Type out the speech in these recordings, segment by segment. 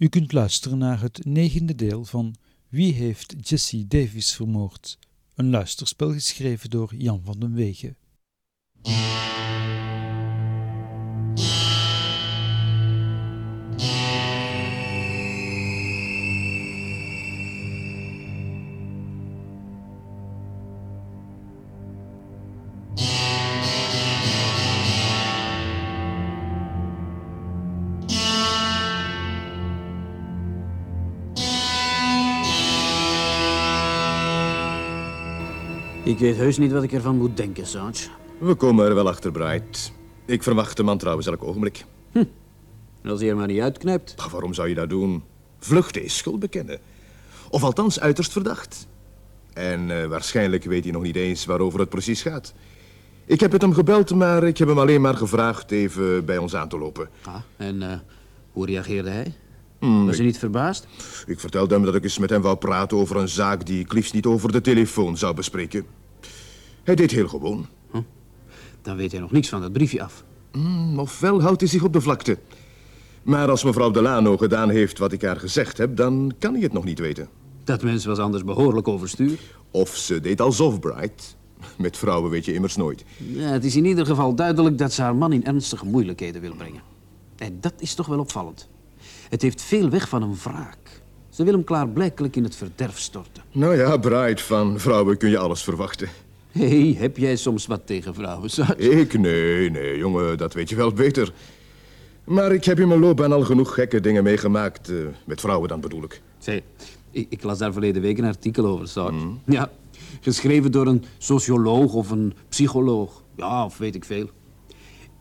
U kunt luisteren naar het negende deel van Wie heeft Jesse Davis vermoord? Een luisterspel geschreven door Jan van den Wegen. Ik weet heus niet wat ik ervan moet denken, Sarge. We komen er wel achter, Bright. Ik verwacht de man trouwens elk ogenblik. Als hij er maar niet uitknijpt. Waarom zou je dat doen? Vluchten is schuld bekennen. Of althans uiterst verdacht. En eh, waarschijnlijk weet hij nog niet eens waarover het precies gaat. Ik heb het hem gebeld, maar ik heb hem alleen maar gevraagd even bij ons aan te lopen. Ah, en eh, hoe reageerde hij? Hmm, Was hij niet verbaasd? Ik vertelde hem dat ik eens met hem wou praten over een zaak die ik liefst niet over de telefoon zou bespreken. Hij deed heel gewoon. Dan weet hij nog niks van dat briefje af. Hmm, ofwel houdt hij zich op de vlakte. Maar als mevrouw Delano gedaan heeft wat ik haar gezegd heb, dan kan hij het nog niet weten. Dat mens was anders behoorlijk overstuur. Of ze deed alsof, Bright. Met vrouwen weet je immers nooit. Ja, het is in ieder geval duidelijk dat ze haar man in ernstige moeilijkheden wil brengen. En dat is toch wel opvallend. Het heeft veel weg van een wraak. Ze wil hem klaarblijkelijk in het verderf storten. Nou ja, Bright, van vrouwen kun je alles verwachten. Hé, hey, heb jij soms wat tegen vrouwen, Sarge? Ik? Nee, nee, jongen, dat weet je wel beter. Maar ik heb in mijn loopbaan al genoeg gekke dingen meegemaakt. eh, met vrouwen dan bedoel ik. Zeg, ik, ik las daar verleden week een artikel over, Sarge. Ja, geschreven door een socioloog of een psycholoog. Ja, of weet ik veel.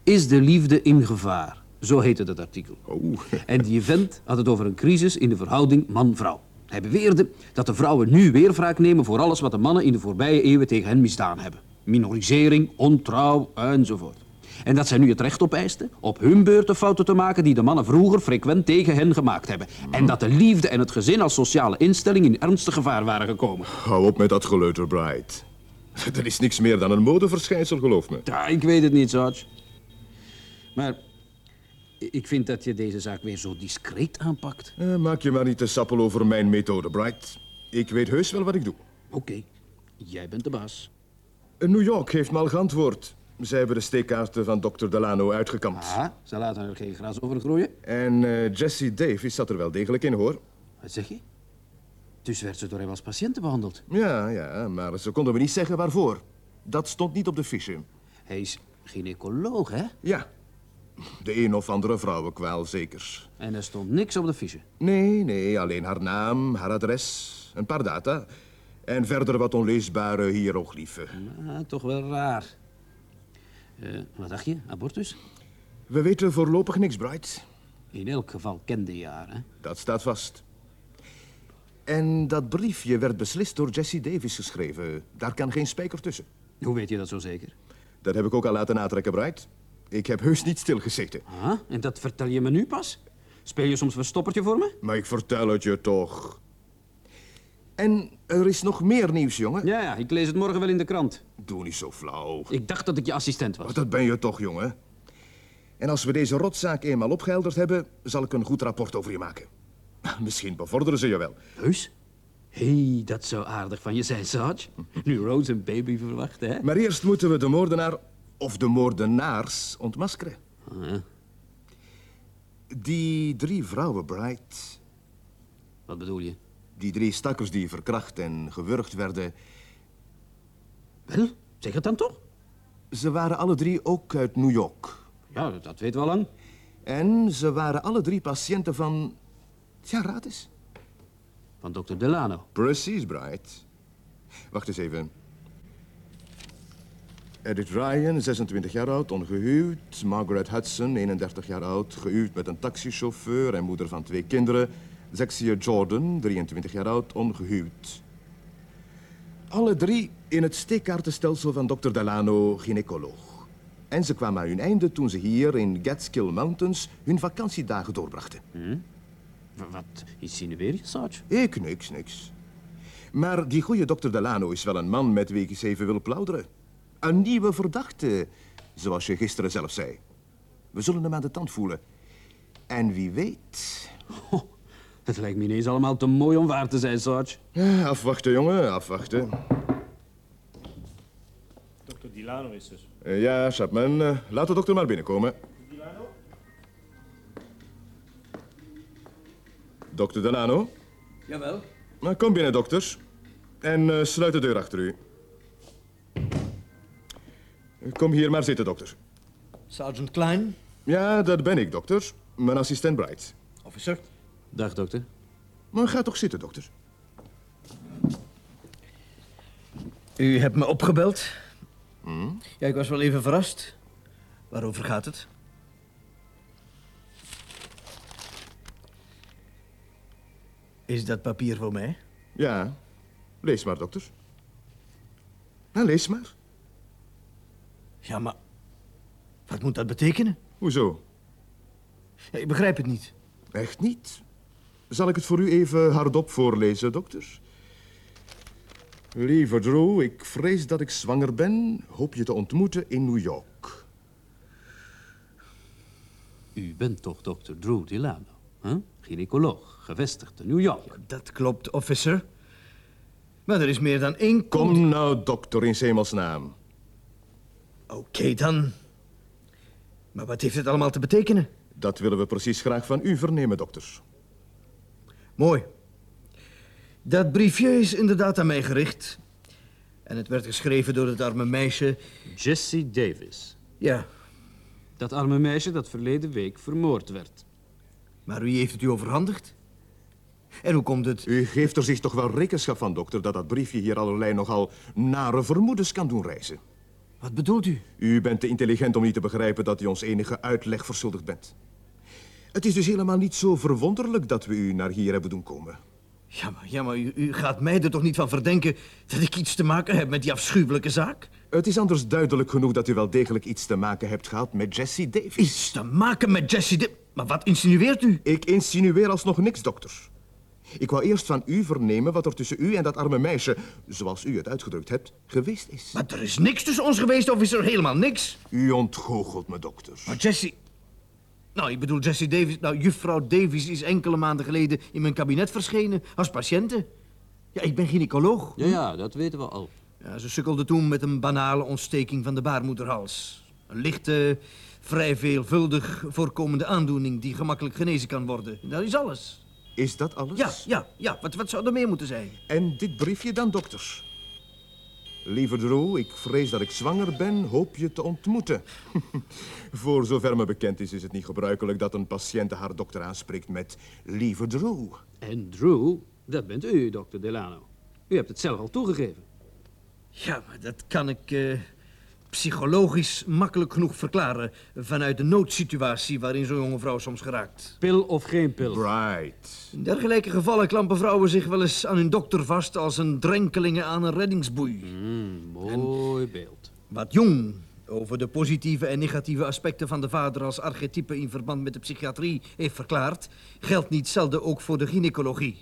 Is de liefde in gevaar? Zo heette dat artikel. Oh. En die vent had het over een crisis in de verhouding man-vrouw. Hij beweerde dat de vrouwen nu weer wraak nemen voor alles wat de mannen in de voorbije eeuwen tegen hen misdaan hebben. Minorisering, ontrouw enzovoort. En dat zij nu het recht opeisten op hun beurt de fouten te maken die de mannen vroeger frequent tegen hen gemaakt hebben. En dat de liefde en het gezin als sociale instelling in ernstig gevaar waren gekomen. Hou op met dat geleuter, Bright. Dat is niks meer dan een modeverschijnsel, geloof me. Ja, ik weet het niet, Sarge. Maar ik vind dat je deze zaak weer zo discreet aanpakt. Eh, maak je maar niet te sappel over mijn methode, Bright. Ik weet heus wel wat ik doe. Oké, jij bent de baas. Eh, New York heeft me al geantwoord. Zij hebben de steekkaarten van Dr. Delano uitgekampt. Ah, ze laten er geen gras over groeien. En eh, Jesse Davis zat er wel degelijk in, hoor. Wat zeg je? Dus werd ze door hem als patiënte behandeld. Ja, ja, maar ze konden me niet zeggen waarvoor. Dat stond niet op de fiche. Hij is gynaecoloog, hè? Ja, de een of andere vrouwenkwaal zeker. En er stond niks op de fiche. Nee, nee, alleen haar naam, haar adres, een paar data. En verder wat onleesbare hieroglyphen. Toch wel raar. Eh, wat dacht je? Abortus? We weten voorlopig niks, Bright. In elk geval kende je haar, hè? Dat staat vast. En dat briefje werd beslist door Jesse Davis geschreven. Daar kan geen spijker tussen. Hoe weet je dat zo zeker? Dat heb ik ook al laten natrekken, Bright. Ik heb heus niet stilgezeten. Ah, en dat vertel je me nu pas? Speel je soms verstoppertje voor me? Maar ik vertel het je toch. En er is nog meer nieuws, jongen. Ja, ja, ik lees het morgen wel in de krant. Doe niet zo flauw. Ik dacht dat ik je assistent was. Oh, dat ben je toch, jongen. En als we deze rotzaak eenmaal opgehelderd hebben, zal ik een goed rapport over je maken. Misschien bevorderen ze je wel. Heus? Hé, hey, dat zou aardig van je zijn, Sarge. Nu Rose een baby verwacht, hè? Maar eerst moeten we de moordenaar, of de moordenaars, ontmaskeren. Ah, ja. Die drie vrouwen, Bright, Wat bedoel je? die drie stakkers die verkracht en gewurgd werden, Wel, zeg het dan toch? ze waren alle drie ook uit New York. Ja, dat weten we al lang. En ze waren alle drie patiënten van... Ja, raad eens. Van dokter Delano. Precies, Bright. Wacht eens even. Edith Ryan, 26 jaar oud, ongehuwd. Margaret Hudson, 31 jaar oud, gehuwd met een taxichauffeur en moeder van twee kinderen. Zexia Jordan, 23 jaar oud, ongehuwd. Alle drie in het steekkaartenstelsel van dokter Delano, gynaecoloog. En ze kwamen aan hun einde toen ze hier in Catskill Mountains hun vakantiedagen doorbrachten. W- Wat insinueer je, Sarge? Ik niks, niks. Maar die goede dokter Delano is wel een man met wie ik eens even wil plauderen. Een nieuwe verdachte, zoals je gisteren zelf zei. We zullen hem aan de tand voelen. En wie weet... Oh, Het lijkt me ineens allemaal te mooi om waar te zijn, Sarge. Ja, afwachten, jongen, afwachten. Dokter Dilano is er. Eh, ja, Chapman, eh, laat de dokter maar binnenkomen. Dokter Delano? Jawel. Nou, kom binnen, dokters. En eh, sluit de deur achter u. Kom hier maar zitten, dokter. Sergeant Klein, Ja, dat ben ik, dokter. Mijn assistent Bright. officer. Dag, dokter. Maar ga toch zitten, dokter. U hebt me opgebeld. Ja, ik was wel even verrast. Waarover gaat het? Is dat papier voor mij? Ja, lees maar, dokter. Nou, lees maar. Ja, maar... Wat moet dat betekenen? Hoezo? Ja, ik begrijp het niet. Echt niet? Zal ik het voor u even hardop voorlezen, dokter? Lieve Drew, ik vrees dat ik zwanger ben. Hoop je te ontmoeten in New York. U bent toch dokter Drew Delano, hè? Gynaecoloog, gevestigd in New York. Dat klopt, officer. Maar er is meer dan één... Kom nou, dokter, in hemelsnaam. Oké, dan. Maar wat heeft het allemaal te betekenen? Dat willen we precies graag van u vernemen, dokters. Mooi. Dat briefje is inderdaad aan mij gericht. En het werd geschreven door het arme meisje. Jessie Davis. Ja, Dat arme meisje dat verleden week vermoord werd. maar wie heeft het u overhandigd? En hoe komt het... U geeft er zich toch wel rekenschap van, dokter, dat dat briefje hier allerlei nogal nare vermoedens kan doen reizen. Wat bedoelt u? U bent te intelligent om niet te begrijpen dat u ons enige uitleg verschuldigd bent. Het is dus helemaal niet zo verwonderlijk dat we u naar hier hebben doen komen. Ja, maar, ja, maar u, u gaat mij er toch niet van verdenken dat ik iets te maken heb met die afschuwelijke zaak? Het is anders duidelijk genoeg dat u wel degelijk iets te maken hebt gehad met Jessie Davis. Iets te maken met Jessie de... Maar wat insinueert u? Ik insinueer alsnog niks, dokter. Ik wou eerst van u vernemen wat er tussen u en dat arme meisje, zoals u het uitgedrukt hebt, geweest is. Maar er is niks tussen ons geweest, of is er helemaal niks? U ontgoochelt me, dokter. Maar Jessie... Nou, ik bedoel Jessie Davis... Nou, juffrouw Davis is enkele maanden geleden in mijn kabinet verschenen als patiënte. Ja, ik ben gynaecoloog. Ja, ja, dat weten we al. Ja, ze sukkelde toen met een banale ontsteking van de baarmoederhals. Een lichte, vrij veelvuldig voorkomende aandoening die gemakkelijk genezen kan worden. Dat is alles. Is dat alles? Ja, ja, ja. Wat, wat zou er meer moeten zijn? En dit briefje dan, dokter? Lieve Drew, ik vrees dat ik zwanger ben, hoop je te ontmoeten. Voor zover me bekend is, is het niet gebruikelijk dat een patiënt haar dokter aanspreekt met Lieve Drew. En Drew, dat bent u, dokter Delano. U hebt het zelf al toegegeven. Ja, maar dat kan ik eh, psychologisch makkelijk genoeg verklaren... vanuit de noodsituatie waarin zo'n jonge vrouw soms geraakt. Pil of geen pil? Right. In dergelijke gevallen klampen vrouwen zich wel eens aan hun dokter vast... als een drenkelingen aan een reddingsboei. Hmm, mooi beeld. Wat Jong over de positieve en negatieve aspecten van de vader als archetype in verband met de psychiatrie heeft verklaard, geldt niet zelden ook voor de gynaecologie.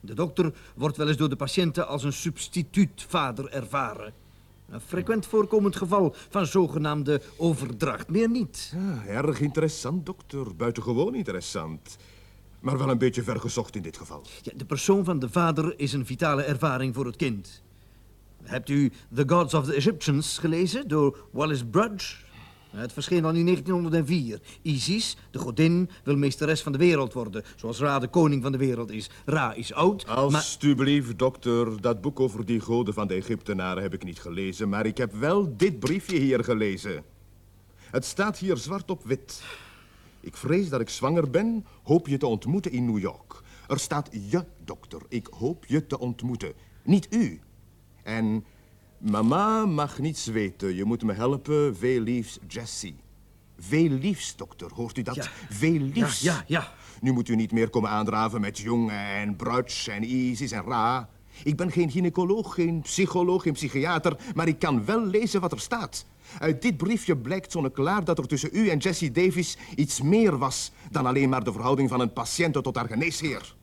De dokter wordt wel eens door de patiënten als een substituutvader ervaren. Een frequent voorkomend geval van zogenaamde overdracht, meer niet. Ja, erg interessant, dokter. Buitengewoon interessant. Maar wel een beetje vergezocht in dit geval. Ja, de persoon van de vader is een vitale ervaring voor het kind. Hebt u The Gods of the Egyptians gelezen door Wallace Brudge? Het verscheen al in 1904. Isis, de godin, wil meesteres van de wereld worden, zoals Ra de koning van de wereld is. Ra is oud, maar... Alsjeblieft, dokter. Dat boek over die goden van de Egyptenaren heb ik niet gelezen, maar ik heb wel dit briefje hier gelezen. Het staat hier zwart op wit. Ik vrees dat ik zwanger ben, hoop je te ontmoeten in New York. Er staat je, dokter. Ik hoop je te ontmoeten. Niet u. En mama mag niets weten. Je moet me helpen. Veel liefs, Jessie. Veel liefs, dokter. Hoort u dat? Ja. Veel Ja, liefs. ja, ja. Nu moet u niet meer komen aandraven met Jong en Bruts en Isis en Ra. Ik ben geen gynaecoloog, geen psycholoog, geen psychiater, maar ik kan wel lezen wat er staat. Uit dit briefje blijkt zonneklaar dat er tussen u en Jessie Davis iets meer was dan alleen maar de verhouding van een patiënt tot haar geneesheer.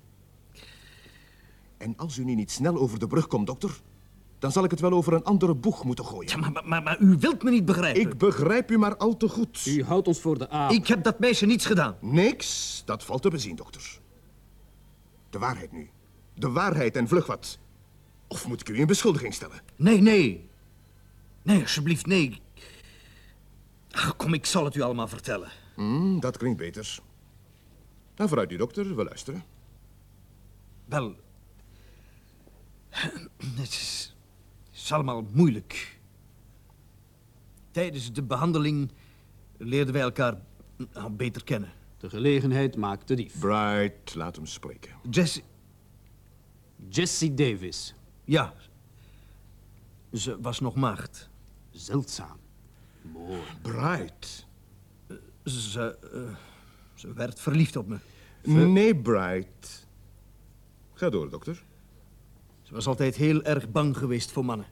En als u nu niet snel over de brug komt, dokter, dan zal ik het wel over een andere boeg moeten gooien. Ja, maar, maar, maar, maar u wilt me niet begrijpen. Ik begrijp u maar al te goed. U houdt ons voor de aap. Ik heb dat meisje niets gedaan. Niks, dat valt te bezien, dokter. De waarheid nu. De waarheid en vlug wat. Of moet ik u in beschuldiging stellen? Nee, nee. Nee, alsjeblieft, nee. Ach, kom, ik zal het u allemaal vertellen. Hmm, dat klinkt beter. Nou, vooruit, die dokter, we luisteren. Wel, het is, is allemaal moeilijk. Tijdens de behandeling leerden wij elkaar nou, beter kennen. De gelegenheid maakt de dief. Bright, laat hem spreken. Jesse, Jesse Davis. ja, ze was nog maagd. Zeldzaam. Mooi. Bright. Ze, eh, ze werd verliefd op me. Nee, Bright. Ga door, dokter. Ze was altijd heel erg bang geweest voor mannen.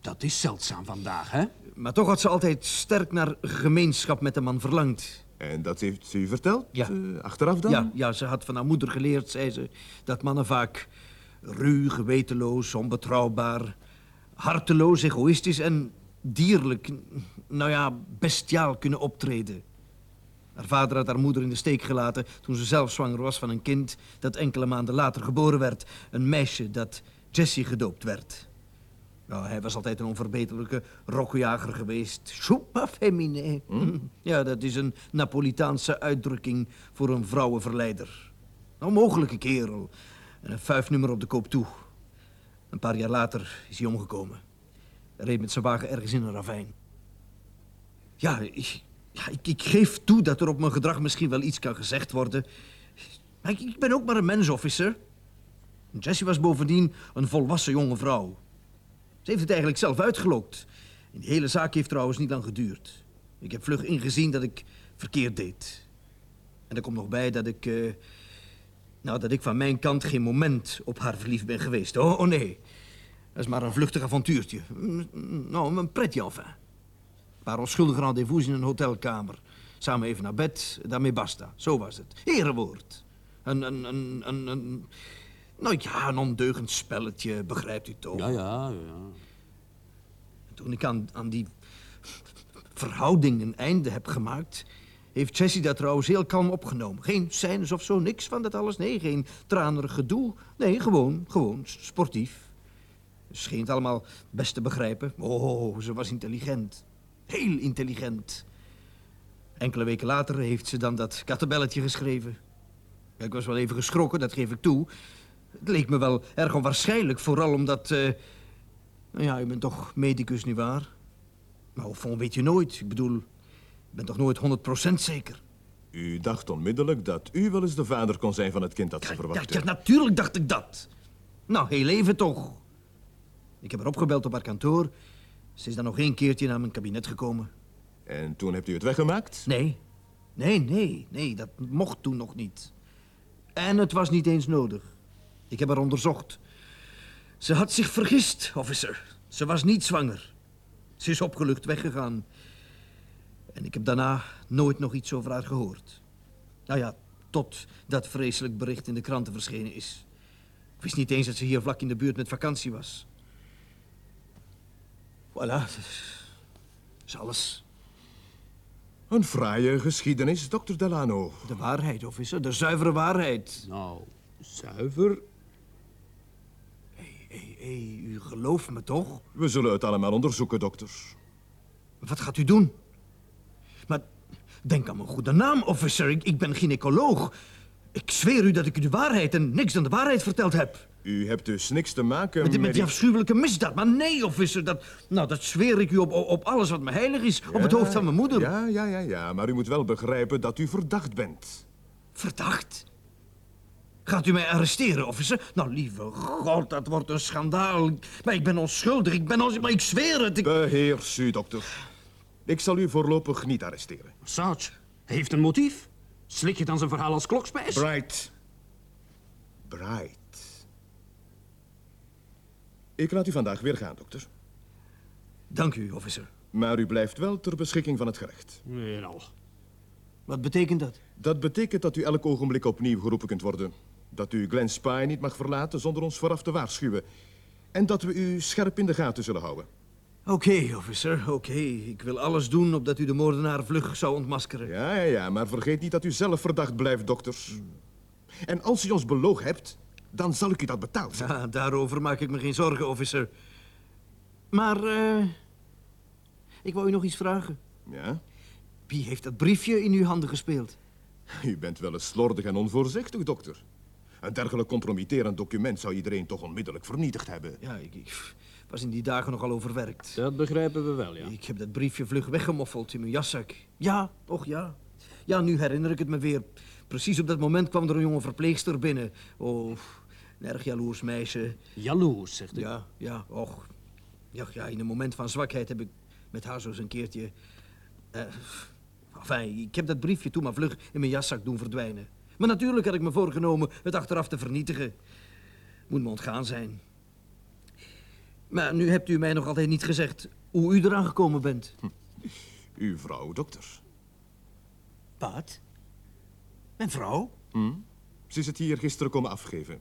Dat is zeldzaam vandaag, hè? Maar toch had ze altijd sterk naar gemeenschap met een man verlangd. En dat heeft ze u verteld? Ja. eh, achteraf dan? Ja, ja, ze had van haar moeder geleerd, zei ze, dat mannen vaak ruw, gewetenloos, onbetrouwbaar, harteloos, egoïstisch en dierlijk, nou ja, bestiaal kunnen optreden. Haar vader had haar moeder in de steek gelaten toen ze zelf zwanger was van een kind dat enkele maanden later geboren werd. Een meisje dat Jessie gedoopt werd. Nou, hij was altijd een onverbeterlijke rokkenjager geweest. Super femine. Ja, dat is een Napolitaanse uitdrukking voor een vrouwenverleider. Een mogelijke kerel. En een vuifnummer op de koop toe. Een paar jaar later is hij omgekomen. Hij reed met zijn wagen ergens in een ravijn. Ja, ik, ja ik, ik geef toe dat er op mijn gedrag misschien wel iets kan gezegd worden. Maar ik, ik ben ook maar een mens, officer. Jessie was bovendien een volwassen jonge vrouw. Ze heeft het eigenlijk zelf uitgelokt. En die hele zaak heeft trouwens niet lang geduurd. Ik heb vlug ingezien dat ik verkeerd deed. En er komt nog bij dat ik... eh, nou, dat ik van mijn kant geen moment op haar verliefd ben geweest. Oh, oh nee. Dat is maar een vluchtig avontuurtje. Mm, mm, Nou, een pretje enfin. Een paar onschuldige rendezvous in een hotelkamer. Samen even naar bed, daarmee basta. Zo was het. Herenwoord. Een, een, een, een... Nou ja, een ondeugend spelletje, begrijpt u toch? Ja, ja, ja. Toen ik aan, aan die verhouding een einde heb gemaakt... heeft Jessie dat trouwens heel kalm opgenomen. Geen scènes of zo, niks van dat alles. Nee, geen tranerig gedoe. Nee, gewoon, gewoon sportief. Ze scheen het allemaal best te begrijpen. Oh, ze was intelligent. Heel intelligent. Enkele weken later heeft ze dan dat kattenbelletje geschreven. Ik was wel even geschrokken, dat geef ik toe. Het leek me wel erg onwaarschijnlijk, vooral omdat... eh, nou ja, u bent toch medicus, nietwaar? Nou, van weet je nooit. Ik bedoel, ik ben toch nooit 100% zeker? U dacht onmiddellijk dat u wel eens de vader kon zijn van het kind dat ze Ja, ja, verwachtte. ja, natuurlijk dacht ik dat. Nou, heel even toch. Ik heb haar opgebeld op haar kantoor. Ze is dan nog één keertje naar mijn kabinet gekomen. En toen hebt u het weggemaakt? Nee, nee, nee, nee, dat mocht toen nog niet. En het was niet eens nodig. Ik heb haar onderzocht. Ze had zich vergist, officer. Ze was niet zwanger. Ze is opgelucht weggegaan. En ik heb daarna nooit nog iets over haar gehoord. Nou ja, tot dat vreselijk bericht in de kranten verschenen is. Ik wist niet eens dat ze hier vlak in de buurt met vakantie was. Voilà, dat is alles. Een fraaie geschiedenis, dokter Delano. De waarheid, officer, de zuivere waarheid. Nou, zuiver. Hé, u gelooft me toch? We zullen het allemaal onderzoeken, dokter. Wat gaat u doen? Maar denk aan mijn goede naam, officer. Ik, ik ben gynaecoloog. Ik zweer u dat ik u de waarheid en niks dan de waarheid verteld heb. U hebt dus niks te maken Met, die- met die afschuwelijke misdaad. Maar nee, officer, dat, nou, dat zweer ik u op, op, alles wat me heilig is. Op het hoofd van mijn moeder. Ja, ja, ja, ja, maar u moet wel begrijpen dat u verdacht bent. Verdacht? Gaat u mij arresteren, officer? Nou, lieve god, dat wordt een schandaal. Maar ik ben onschuldig, ik ben ons... Maar ik zweer het, ik... Beheers u, dokter. Ik zal u voorlopig niet arresteren. Sarge, hij heeft een motief. Slik je dan zijn verhaal als klokspijs? Bright. Bright. Ik laat u vandaag weer gaan, dokter. Dank u, officer. Maar u blijft wel ter beschikking van het gerecht. Weer al. Wat betekent dat? Dat betekent dat u elk ogenblik opnieuw geroepen kunt worden. Dat u Glen Spy niet mag verlaten zonder ons vooraf te waarschuwen. En dat we u scherp in de gaten zullen houden. Oké, officer, oké. Ik wil alles doen opdat u de moordenaar vlug zou ontmaskeren. Ja, ja, ja, maar vergeet niet dat u zelf verdacht blijft, dokter. En als u ons beloog hebt, Dan zal ik u dat betaald zetten. Ja, daarover maak ik me geen zorgen, officer. Maar, eh... ik wou u nog iets vragen. Ja? Wie heeft dat briefje in uw handen gespeeld? U bent wel eens slordig en onvoorzichtig, dokter. Een dergelijk compromitterend document zou iedereen toch onmiddellijk vernietigd hebben. Ja, ik, ik was in die dagen nogal overwerkt. Dat begrijpen we wel, ja. Ik heb dat briefje vlug weggemoffeld in mijn jaszak. Ja, toch ja. Ja, nu herinner ik het me weer. Precies op dat moment kwam er een jonge verpleegster binnen. Oh, een erg jaloers meisje. Jaloers, zegt u. Ja, ja, och. Ja, ja, in een moment van zwakheid heb ik met haar zo eens een keertje... eh enfin, ik heb dat briefje toen maar vlug in mijn jaszak doen verdwijnen. Maar natuurlijk had ik me voorgenomen het achteraf te vernietigen. Moet me ontgaan zijn. Maar nu hebt u mij nog altijd niet gezegd hoe u eraan gekomen bent. Uw vrouw, dokter. Wat? Mijn vrouw? Ze is het hier gisteren komen afgeven.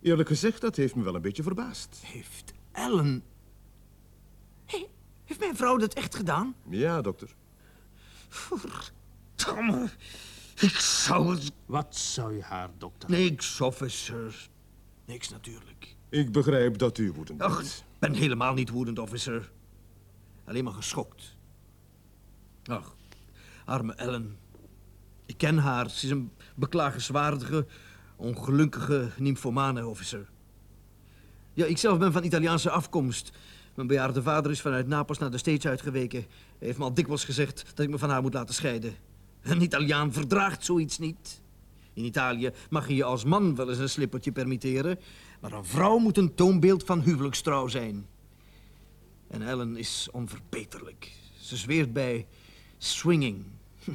Eerlijk gezegd, dat heeft me wel een beetje verbaasd. Heeft Ellen... Hé, heeft mijn vrouw dat echt gedaan? Ja, dokter. Verdamme. Ik zou het... Wat zou je haar, dokter? Niks, officer. Niks natuurlijk. Ik begrijp dat u woedend Ach, bent. ik ben helemaal niet woedend, officer. Alleen maar geschokt. Ach, arme Ellen. Ik ken haar. Ze is een beklagenswaardige, ongelukkige nymphomane, officer. Ja, ik zelf ben van Italiaanse afkomst. Mijn bejaarde vader is vanuit Napels naar de States uitgeweken. Hij heeft me al dikwijls gezegd dat ik me van haar moet laten scheiden. Een Italiaan verdraagt zoiets niet. In Italië mag je je als man wel eens een slippertje permitteren, maar een vrouw moet een toonbeeld van huwelijkstrouw zijn. En Ellen is onverbeterlijk. Ze zweert bij swinging. Hm.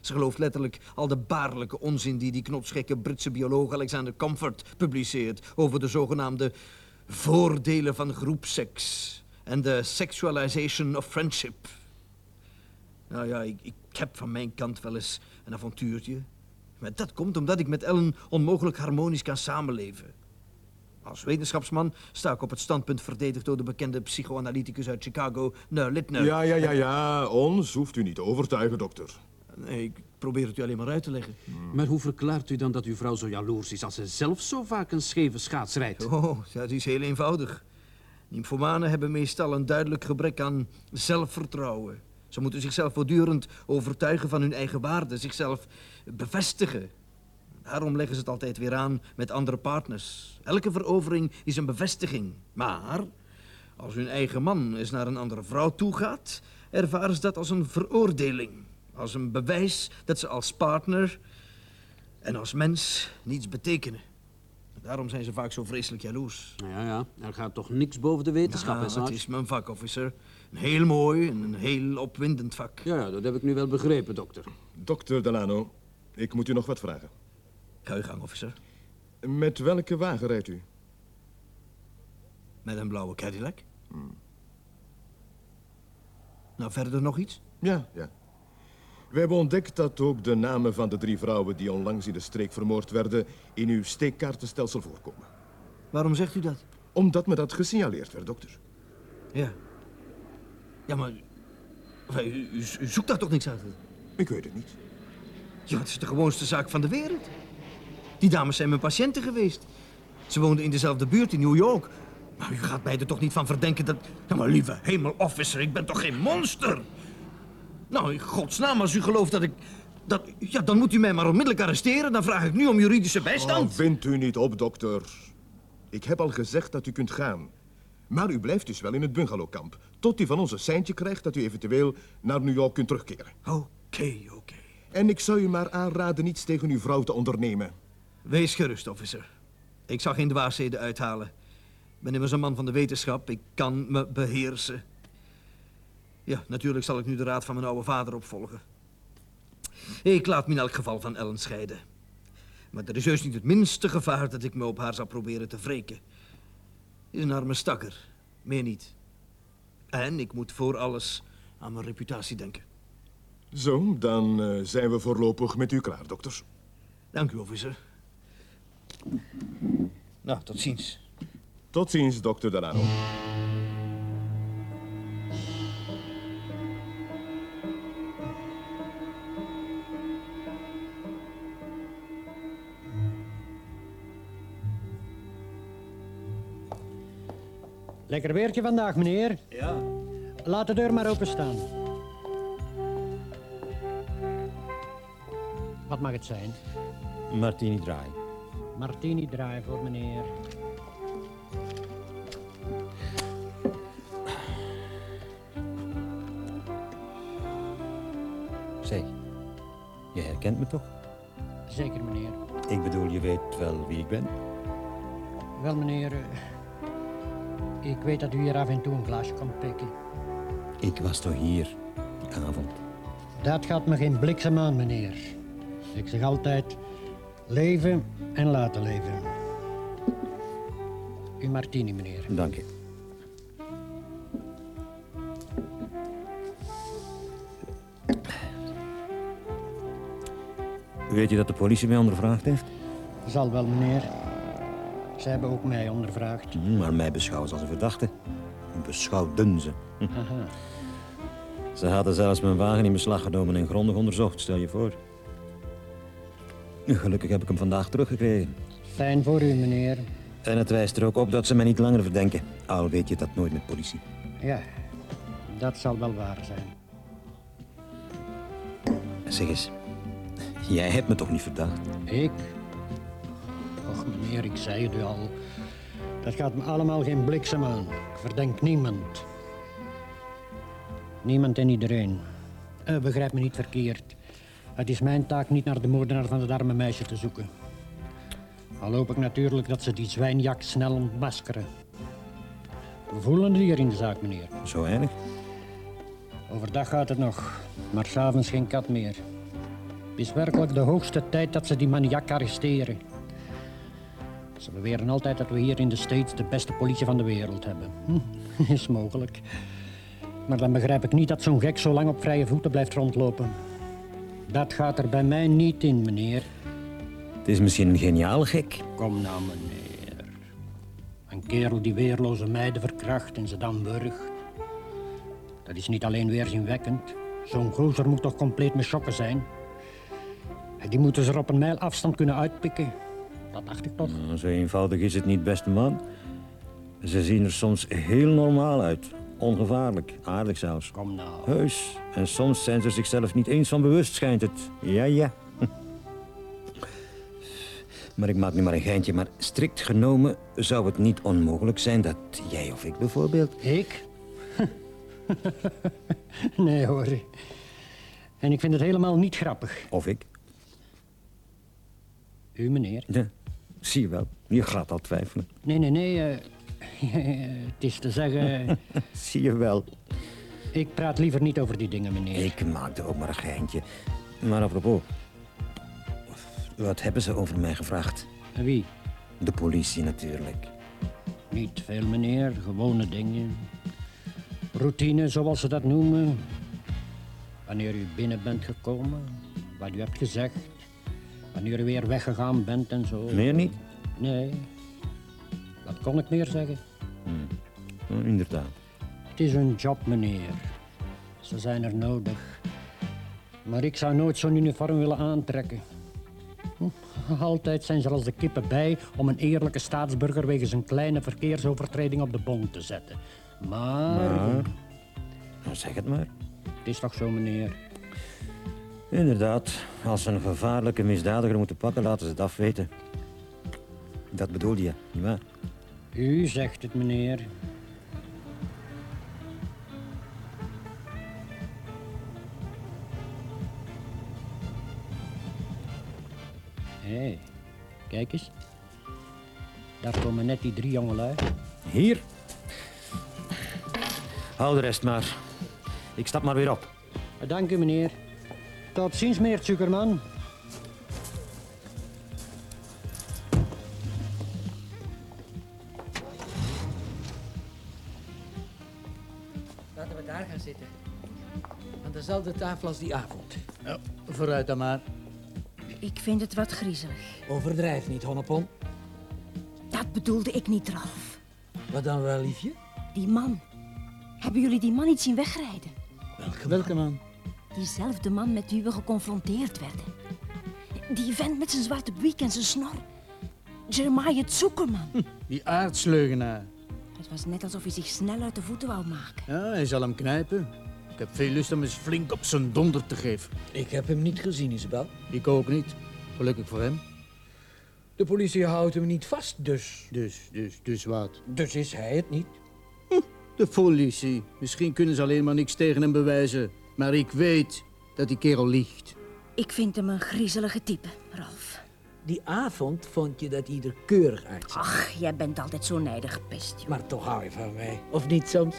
Ze gelooft letterlijk al de baarlijke onzin die die knotsgekke Britse bioloog Alexander Comfort publiceert over de zogenaamde voordelen van groepseks en de sexualization of friendship. Nou ja, ik, ik heb van mijn kant wel eens een avontuurtje. Maar dat komt omdat ik met Ellen onmogelijk harmonisch kan samenleven. Als wetenschapsman sta ik op het standpunt verdedigd door de bekende psychoanalyticus uit Chicago, Neur Littner. Ja, ja, ja, ja. Ons hoeft u niet te overtuigen, dokter. Nee, ik probeer het u alleen maar uit te leggen. Maar hoe verklaart u dan dat uw vrouw zo jaloers is als ze zelf zo vaak een scheve schaats rijdt? Oh, dat is heel eenvoudig. Nymphomanen hebben meestal een duidelijk gebrek aan zelfvertrouwen. Ze moeten zichzelf voortdurend overtuigen van hun eigen waarde, zichzelf bevestigen. Daarom leggen ze het altijd weer aan met andere partners. Elke verovering is een bevestiging. Maar als hun eigen man eens naar een andere vrouw toe gaat, ervaren ze dat als een veroordeling. Als een bewijs dat ze als partner en als mens niets betekenen. Daarom zijn ze vaak zo vreselijk jaloers. Nou ja, ja, er gaat toch niks boven de wetenschap, hè, Ah, Sarge? het is mijn vak, officer. Een heel mooi en een heel opwindend vak. Ja, ja, dat heb ik nu wel begrepen, dokter. Dokter Delano, ik moet u nog wat vragen. Ga uw gang, officer. Met welke wagen rijdt u? Met een blauwe Cadillac. Nou, verder nog iets? Ja, ja. We hebben ontdekt dat ook de namen van de drie vrouwen die onlangs in de streek vermoord werden in uw steekkaartenstelsel voorkomen. Waarom zegt u dat? Omdat me dat gesignaleerd werd, dokter. Ja. Ja, maar... maar U, u, u zoekt daar toch niks uit? Ik weet het niet. Ja, het is de gewoonste zaak van de wereld. Die dames zijn mijn patiënten geweest. Ze woonden in dezelfde buurt in New York. Maar u gaat mij er toch niet van verdenken dat... Ja, maar lieve hemel, officer, ik ben toch geen monster? Nou, in godsnaam, als u gelooft dat ik... Dat, ja, dan moet u mij maar onmiddellijk arresteren. Dan vraag ik nu om juridische Oh, bijstand. wind u niet op, dokter. Ik heb al gezegd dat u kunt gaan. Maar u blijft dus wel in het bungalowkamp. Tot u van ons een seintje krijgt dat u eventueel naar New York kunt terugkeren. Oké, oké. En ik zou u maar aanraden niets tegen uw vrouw te ondernemen. Wees gerust, officer. Ik zal geen dwaasheden uithalen. Ik ben immers een man van de wetenschap. Ik kan me beheersen. Ja, natuurlijk zal ik nu de raad van mijn oude vader opvolgen. Ik laat me in elk geval van Ellen scheiden. Maar er is juist niet het minste gevaar dat ik me op haar zal proberen te wreken. Is een arme stakker, meer niet. En ik moet voor alles aan mijn reputatie denken. Zo, dan eh, zijn we voorlopig met u klaar, dokters. Dank u, officer. Nou, tot ziens. Tot ziens, dokter Delano. Lekker weertje vandaag, meneer. Ja. Laat de deur maar openstaan. Wat mag het zijn? Martini draai. Martini draai voor meneer. Zeg, je herkent me toch? Zeker, meneer. Ik bedoel, je weet wel wie ik ben. Wel, meneer. Ik weet dat u hier af en toe een glaasje komt pikken. Ik was toch hier, die avond. Dat gaat me geen bliksem aan, meneer. Ik zeg altijd: leven en laten leven. Uw martini, meneer. Dank je. Weet je dat de politie mij ondervraagd heeft? Zal wel, meneer. Ze hebben ook mij ondervraagd. Hm, Maar mij beschouwen ze als een verdachte. Beschouwden ze. Ze hadden zelfs mijn wagen in beslag genomen en grondig onderzocht, stel je voor. Gelukkig heb ik hem vandaag teruggekregen. Fijn voor u, meneer. En het wijst er ook op dat ze mij niet langer verdenken. Al weet je dat nooit met politie. Ja, dat zal wel waar zijn. Zeg eens, jij hebt me toch niet verdacht? Ik? Meneer, ik zei het u al. Dat gaat me allemaal geen bliksem aan. Ik verdenk niemand. Niemand en iedereen. Eh, begrijp me niet verkeerd. Het is mijn taak niet naar de moordenaar van het arme meisje te zoeken. Al hoop ik natuurlijk dat ze die zwijnjak snel ontmaskeren. We voelen hier in de zaak, meneer. Zo erg? Overdag gaat het nog, maar s'avonds geen kat meer. Het is werkelijk de hoogste tijd dat ze die maniak arresteren. Ze beweren altijd dat we hier in de States de beste politie van de wereld hebben. Hm, is mogelijk. Maar dan begrijp ik niet dat zo'n gek zo lang op vrije voeten blijft rondlopen. Dat gaat er bij mij niet in, meneer. Het is misschien een geniaal gek. Kom nou, meneer. Een kerel die weerloze meiden verkracht en ze dan wurgt. Dat is niet alleen weerzinwekkend. Zo'n gozer moet toch compleet met schokken zijn. En die moeten ze er op een mijl afstand kunnen uitpikken. Dat dacht ik toch. Nou, Zo eenvoudig is het niet, beste man. Ze zien er soms heel normaal uit. Ongevaarlijk, aardig zelfs. Kom nou. Heus. En soms zijn ze zichzelf niet eens van bewust, schijnt het. Ja, ja. Maar ik maak nu maar een geintje. Maar strikt genomen zou het niet onmogelijk zijn dat jij of ik bijvoorbeeld... Ik? nee hoor. En ik vind het helemaal niet grappig. Of ik? U, meneer? Ja, zie je wel. Je gaat al twijfelen. Nee, nee, nee. eh, het is te zeggen... Zie je wel. ik praat liever niet over die dingen, meneer. Ik maakte ook maar een geintje. Maar apropos... Wat hebben ze over mij gevraagd? Wie? De politie natuurlijk. Niet veel, meneer. Gewone dingen. Routine, zoals ze dat noemen. Wanneer u binnen bent gekomen, wat u hebt gezegd. Wanneer u weer weggegaan bent en zo. Meer niet? Nee. Wat kon ik meer zeggen? Ja, inderdaad. Het is een job, meneer. Ze zijn er nodig. Maar ik zou nooit zo'n uniform willen aantrekken. Hm, Altijd zijn ze er als de kippen bij om een eerlijke staatsburger wegens een kleine verkeersovertreding op de bon te zetten. Maar Maar... Nou, zeg het maar. het is toch zo, meneer. Inderdaad, als ze een gevaarlijke misdadiger moeten pakken, laten ze het afweten. Dat bedoelde je, nietwaar? U zegt het, meneer. Hé, kijk eens. Daar komen net die drie jongelui. Hier. Hou de rest maar. Ik stap maar weer op. Dank u, meneer. Tot ziens, meneer Zuckerman. Laten we daar gaan zitten. Aan dezelfde tafel als die avond. Vooruit dan maar. Ik vind het wat griezelig. Overdrijf niet, Honnepon. Dat bedoelde ik niet, Ralf. Wat dan wel, liefje? Die man. Hebben jullie die man niet zien wegrijden? Welke man? Diezelfde man met wie we geconfronteerd werden. Die vent met zijn zwarte buik en zijn snor. Jeremiah Zuckerman. Die aardsleugenaar. Het was net alsof hij zich snel uit de voeten wou maken. Ja, hij zal hem knijpen. Ik heb veel lust om eens flink op zijn donder te geven. Ik heb hem niet gezien, Isabel. Ik ook niet. Gelukkig voor hem. De politie houdt hem niet vast, dus. Dus, dus, dus wat? Dus is hij het niet. De politie. Misschien kunnen ze alleen maar niks tegen hem bewijzen. Maar ik weet dat die kerel liegt. Ik vind hem een griezelige type, Ralf. Die avond vond je dat hij er keurig uitzag. Ach, jij bent altijd zo nijdig, pest, joh. Maar toch hou je van mij. Of niet soms?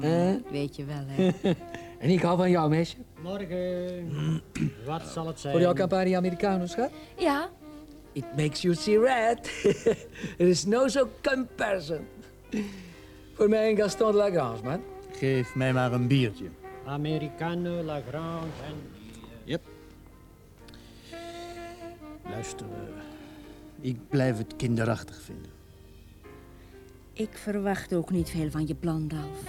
Eh? Weet je wel, hè? En ik hou van jou, meisje. Morgen. Wat zal het zijn? Voor jou Campari Americano, schat? Ja, It makes you see red. Er is no so comparison. Voor mij een Gaston de Lagrange, man. Geef mij maar een biertje. Americano, Lagrange en... Yep. Luister, eh, ik blijf het kinderachtig vinden. ik verwacht ook niet veel van je plan, Ralf.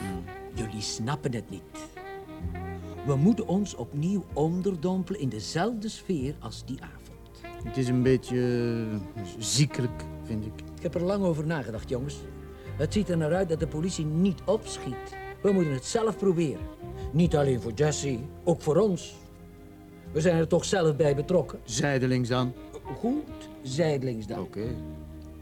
Jullie snappen het niet. We moeten ons opnieuw onderdompelen in dezelfde sfeer als die avond. Het is een beetje eh, ziekelijk, vind ik. Ik heb er lang over nagedacht, jongens. Het ziet er naar uit dat de politie niet opschiet. We moeten het zelf proberen. Niet alleen voor Jesse, ook voor ons. We zijn er toch zelf bij betrokken. Zijdelings dan. Goed, zijdelings dan. Oké.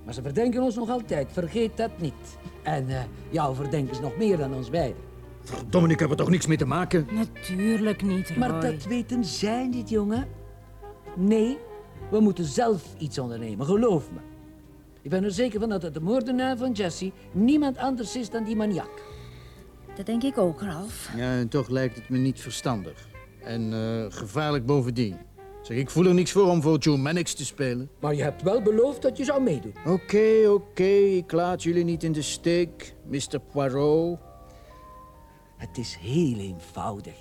Maar ze verdenken ons nog altijd, vergeet dat niet. En eh, jou verdenken ze nog meer dan ons beiden. Verdomme, ik heb er toch niks mee te maken? Natuurlijk niet, Roy. Maar dat weten zij niet, jongen. Nee, we moeten zelf iets ondernemen, geloof me. Ik ben er zeker van dat de moordenaar van Jesse niemand anders is dan die maniak. Dat denk ik ook, Ralf. Ja, en toch lijkt het me niet verstandig. En eh, gevaarlijk bovendien. Zeg, ik voel er niks voor om voor Joe Mannix te spelen. Maar je hebt wel beloofd dat je zou meedoen. Oké, oké, ik laat jullie niet in de steek, Mr. Poirot. Het is heel eenvoudig.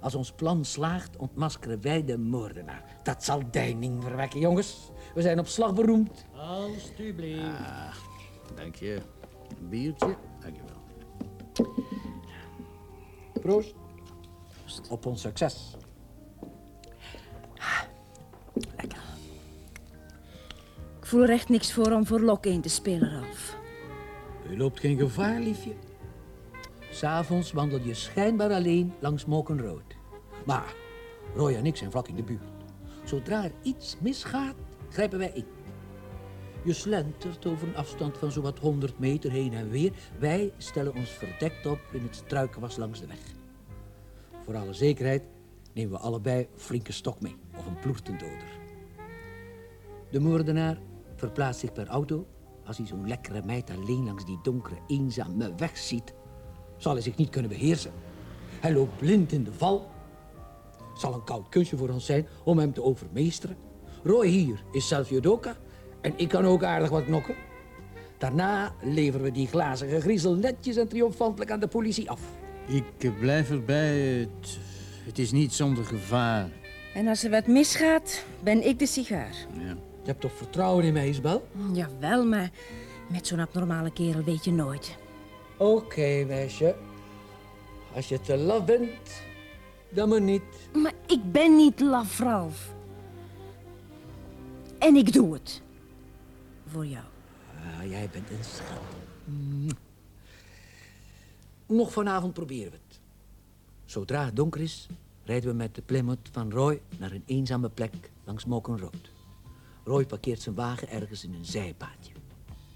Als ons plan slaagt, ontmaskeren wij de moordenaar. Dat zal deining verwekken, jongens. We zijn op slag beroemd. Alsjeblieft. Dank je. Een biertje? Dank je wel. Proost. Op ons succes. Ik voel er echt niks voor om voor Lok in te spelen, Ralf. U loopt geen gevaar, liefje. S'avonds wandel je schijnbaar alleen langs Moken Road. Maar Roy en ik zijn vlak in de buurt. Zodra er iets misgaat, grijpen wij in. Je slentert over een afstand van zowat 100 meter heen en weer. Wij stellen ons verdekt op in het struikenwas langs de weg. Voor alle zekerheid nemen we allebei een flinke stok mee of een ploertendoder. De moordenaar verplaatst zich per auto. Als hij zo'n lekkere meid alleen langs die donkere, eenzame weg ziet, zal hij zich niet kunnen beheersen. Hij loopt blind in de val. Zal een koud kusje voor ons zijn om hem te overmeesteren. Roy hier is zelf judoka en ik kan ook aardig wat knokken. Daarna leveren we die glazige griezel netjes en triomfantelijk aan de politie af. Ik blijf erbij. Het, het is niet zonder gevaar. En als er wat misgaat, ben ik de sigaar. Ja. Je hebt toch vertrouwen in mij, Isabel? Jawel, maar met zo'n abnormale kerel weet je nooit. Oké, meisje. Als je te laf bent, dan maar niet. Maar ik ben niet laf, Ralf. En ik doe het. Voor jou. Ah, jij bent een schat. Mm. Nog vanavond proberen we het. Zodra het donker is, rijden we met de Plymouth van Roy naar een eenzame plek langs Moken Road. Roy parkeert zijn wagen ergens in een zijpaadje.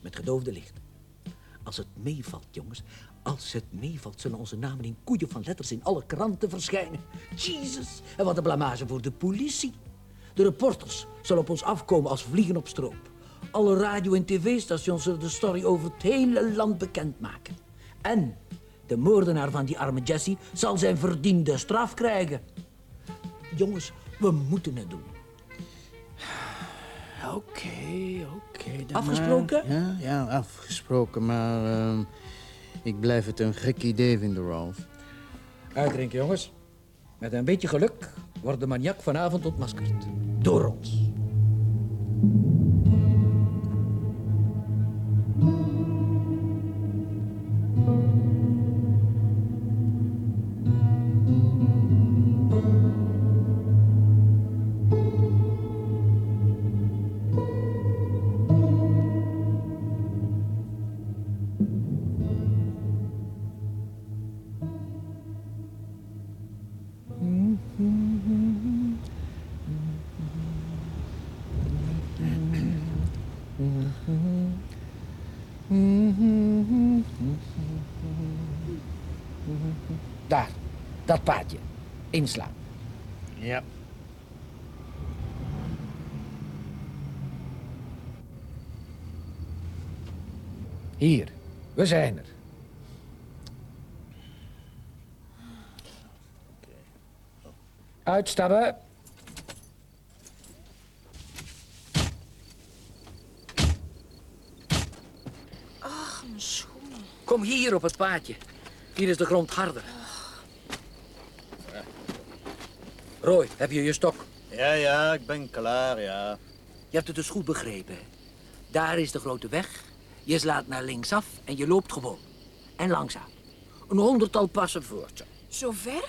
Met gedoofde lichten. Als het meevalt, jongens, als het meevalt, zullen onze namen in koeien van letters in alle kranten verschijnen. Jezus, en wat een blamage voor de politie. De reporters zullen op ons afkomen als vliegen op stroop. Alle radio- en tv-stations zullen de story over het hele land bekendmaken. En de moordenaar van die arme Jesse zal zijn verdiende straf krijgen. Jongens, we moeten het doen. Oké, oké. dan Afgesproken? maar. Ja, ja, afgesproken. Maar ehm, ik blijf het een gek idee vinden, Ralph. Uitdrinken, jongens. Met een beetje geluk wordt de maniak vanavond ontmaskerd. Door ons. Daar, dat paadje. Inslaan. Ja. Hier, we zijn er. Uitstappen. Ach, mijn schoenen. Kom hier op het paadje. Hier is de grond harder. Roy, heb je je stok? Ja, ja, ik ben klaar, ja. Je hebt het dus goed begrepen. hè? Daar is de grote weg. Je slaat naar linksaf en je loopt gewoon. En langzaam. Een honderdtal passen voort. je. Zo ver?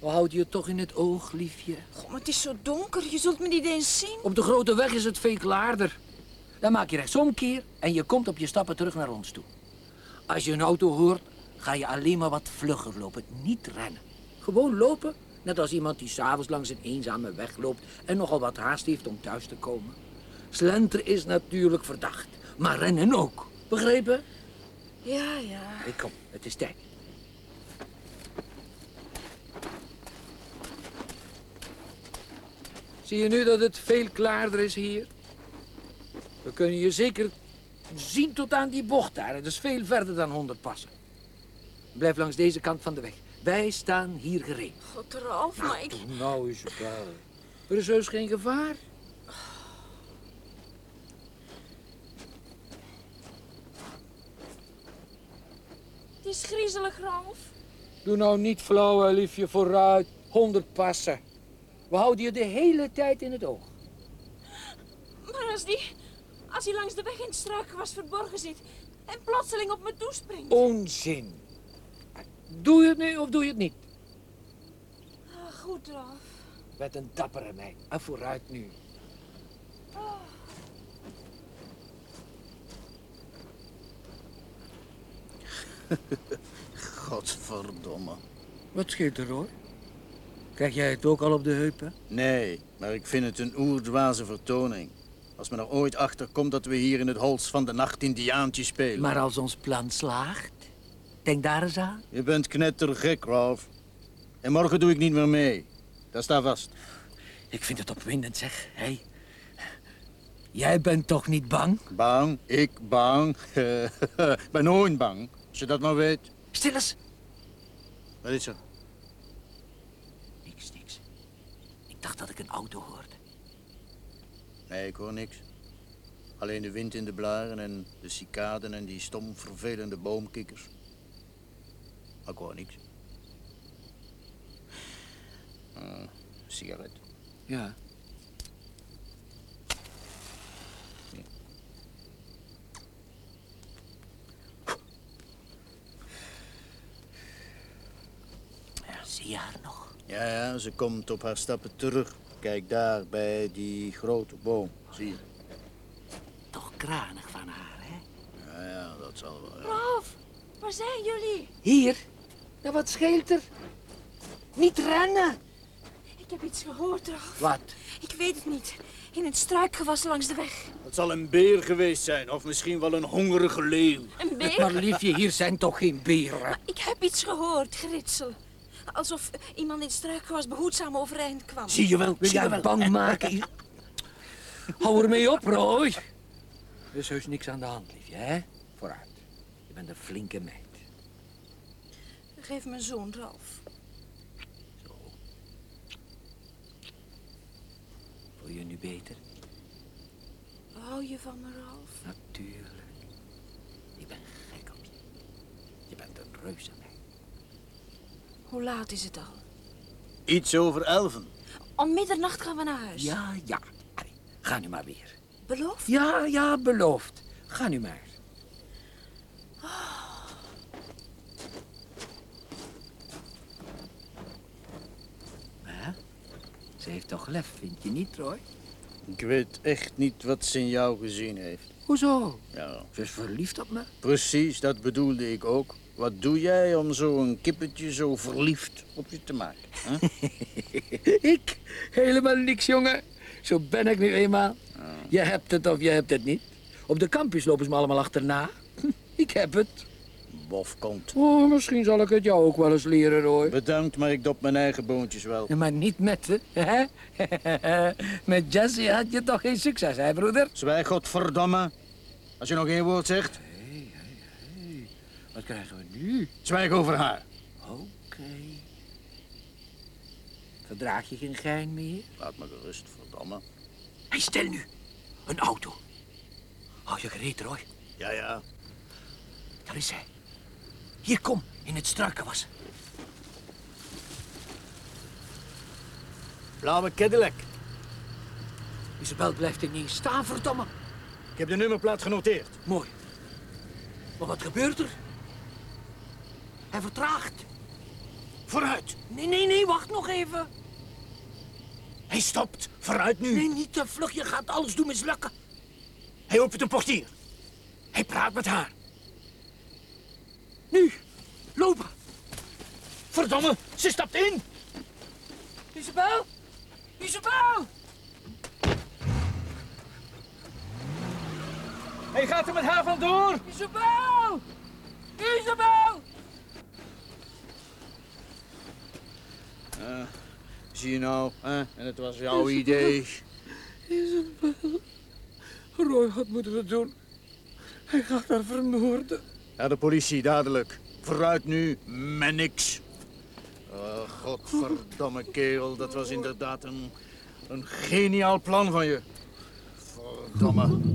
We houden je toch in het oog, liefje. Goh, maar het is zo donker. Je zult me niet eens zien. Op de grote weg is het veel klaarder. Dan maak je rechtsomkeer en je komt op je stappen terug naar ons toe. Als je een auto hoort, ga je alleen maar wat vlugger lopen, niet rennen. Gewoon lopen, net als iemand die s'avonds langs een eenzame weg loopt en nogal wat haast heeft om thuis te komen. Slenteren is natuurlijk verdacht, maar rennen ook. Begrepen? Ja, ja. Ik kom, het is tijd. Zie je nu dat het veel klaarder is hier? We kunnen je zeker zien tot aan die bocht daar. Het is veel verder dan 100 passen. Blijf langs deze kant van de weg. Wij staan hier gereed. God, Ralf, maar ik... Doe nou eens wel. Er is heus geen gevaar. Het is griezelig, Ralf. Doe nou niet flauw, liefje, vooruit. 100 passen. We houden je de hele tijd in het oog. Maar als die... Als hij langs de weg in het struikgewas verborgen zit... en plotseling op me toespringt... Onzin. Doe je het nu of doe je het niet? Ah, goed, Ralf. Met een dappere meid. En vooruit nu. Godverdomme. Wat scheelt er hoor? Krijg jij het ook al op de heupen? Nee, maar ik vind het een oerdwaze vertoning. Als men er ooit achter komt dat we hier in het hols van de nacht indiaantje spelen. Maar als ons plan slaagt, denk daar eens aan. Je bent knettergek, Ralph. En morgen doe ik niet meer mee. Dat staat vast. Ik vind het opwindend, zeg. Hé. Jij bent toch niet bang? Bang? Ik bang? Ik ben nooit bang, als je dat maar weet. Stil eens. Wat is er? Niks, niks. Ik dacht dat ik een auto hoorde. Nee, ik hoor niks. Alleen de wind in de blaren en de cicaden en die stom vervelende boomkikkers. Maar ik hoor niks. Ah, sigaret. Ja. Ja, zie je haar nog? Ja, ja, ze komt op haar stappen terug. Kijk daar bij die grote boom. Zie je? Toch kranig van haar, hè? Ja, ja, dat zal wel. ja. Ralf, waar zijn jullie? Hier? Nou, wat scheelt er? Niet rennen! Ik heb iets gehoord, Ralf. Wat? Ik weet het niet. In het struikgewas langs de weg. Het zal een beer geweest zijn, of misschien wel een hongerige leeuw. Een beer? Maar liefje, hier zijn toch geen beren? Ik heb iets gehoord, geritsel. Alsof iemand in het struikgewas behoedzaam overeind kwam. Zie je wel, wil Zie je jij wel. bang maken? Hou ermee op, Roy. Er is heus niks aan de hand, liefje, hè? Vooruit. Je bent een flinke meid. Geef mijn zoon, Ralf. Voel je je nu beter? Hou je van me, Ralf? Natuurlijk. Ik ben gek op je. Je bent een reuze meid. Hoe laat is het al? Iets over elven. Om middernacht gaan we naar huis. Ja, ja. Allee, ga nu maar weer. Beloofd? Ja, ja, beloofd. Ga nu maar. Hè? Ze heeft toch lef, vind je niet, Roy? Ik weet echt niet wat ze in jou gezien heeft. Hoezo? Ja, Ze is verliefd op me. precies, dat bedoelde ik ook. Wat doe jij om zo'n kippetje zo verliefd op je te maken? hè? ik? Helemaal niks, jongen. Zo ben ik nu eenmaal. Je hebt het of je hebt het niet. Op de campus lopen ze me allemaal achterna. Ik heb het. Bof komt. Oh, misschien zal ik het jou ook wel eens leren, Roy. Bedankt, maar ik dop mijn eigen boontjes wel. Ja, maar niet met hè? met Jesse had je toch geen succes, hè, broeder? Zwijg, godverdomme. Als je nog één woord zegt, Wat krijgen we nu? zwijg over haar. Oké. Verdraag je geen gein meer? Laat me gerust, verdomme. Hé, stel nu. Een auto. Hou je gereed, Roy. Ja, ja. Daar is hij. Hier, kom. In het struikenwas. Blauwe Cadillac. Isabel blijft ineens staan, verdomme. Ik heb de nummerplaat genoteerd. Mooi. Maar wat gebeurt er? Hij vertraagt. Vooruit. Nee, nee, nee, wacht nog even. Hij stopt. Vooruit nu. Nee, niet te vlug. Je gaat alles doen mislukken. Hij opent een portier. Hij praat met haar. Nu, lopen. Verdomme, ze stapt in. Isabel? Isabel! Hij gaat er met haar vandoor. Isabel! Isabel! Zie je nou, hè? En het was jouw idee. Isabel. Roy had moeten het doen. Hij gaat haar vermoorden. Ja, de politie, dadelijk. Vooruit nu, met niks. Oh, godverdomme kerel, dat was inderdaad een, een geniaal plan van je. Verdomme.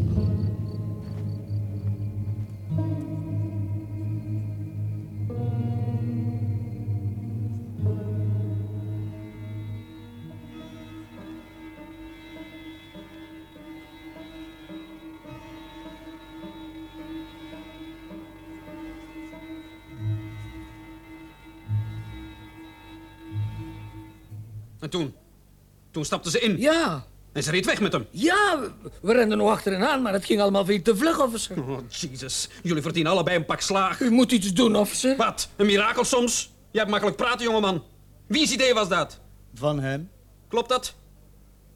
Toen stapte ze in. Ja, En ze reed weg met hem. ja, we- we renden nog achterin aan, maar het ging allemaal veel te vlug, officer. Oh, Jesus. Jullie verdienen allebei een pak slaag. U moet iets doen, officer. Wat? Een mirakel soms? Je hebt makkelijk praten, jongeman. Wie's idee was dat? Van hem? Klopt dat?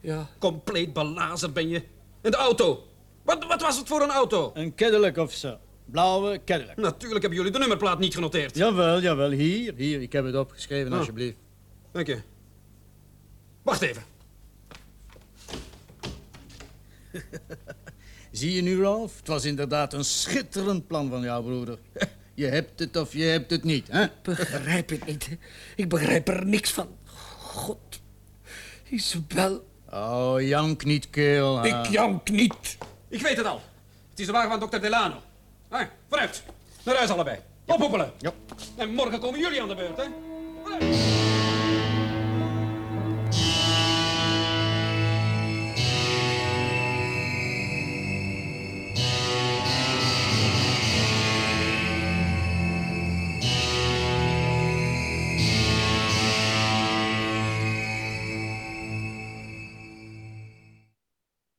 Ja, Compleet belazerd ben je. En de auto? Wat, wat was het voor een auto? Een Cadillac of zo. Blauwe Cadillac. Natuurlijk hebben jullie de nummerplaat niet genoteerd. Jawel, jawel. Hier, hier. Ik heb het opgeschreven, Oh. alsjeblieft. Dank je. Wacht even. Zie je nu, Ralph? Het was inderdaad een schitterend plan van jouw broeder. Je hebt het of je hebt het niet, hè? begrijp het niet. Ik begrijp er niks van. God. Isabel, Oh, jank niet, kerel. hè. ik jank niet. Ik weet het al. Het is de wagen van dokter Delano. Ah, vooruit. Naar huis allebei. Ophoepelen. Ja. En morgen komen jullie aan de beurt, hè? Vooruit.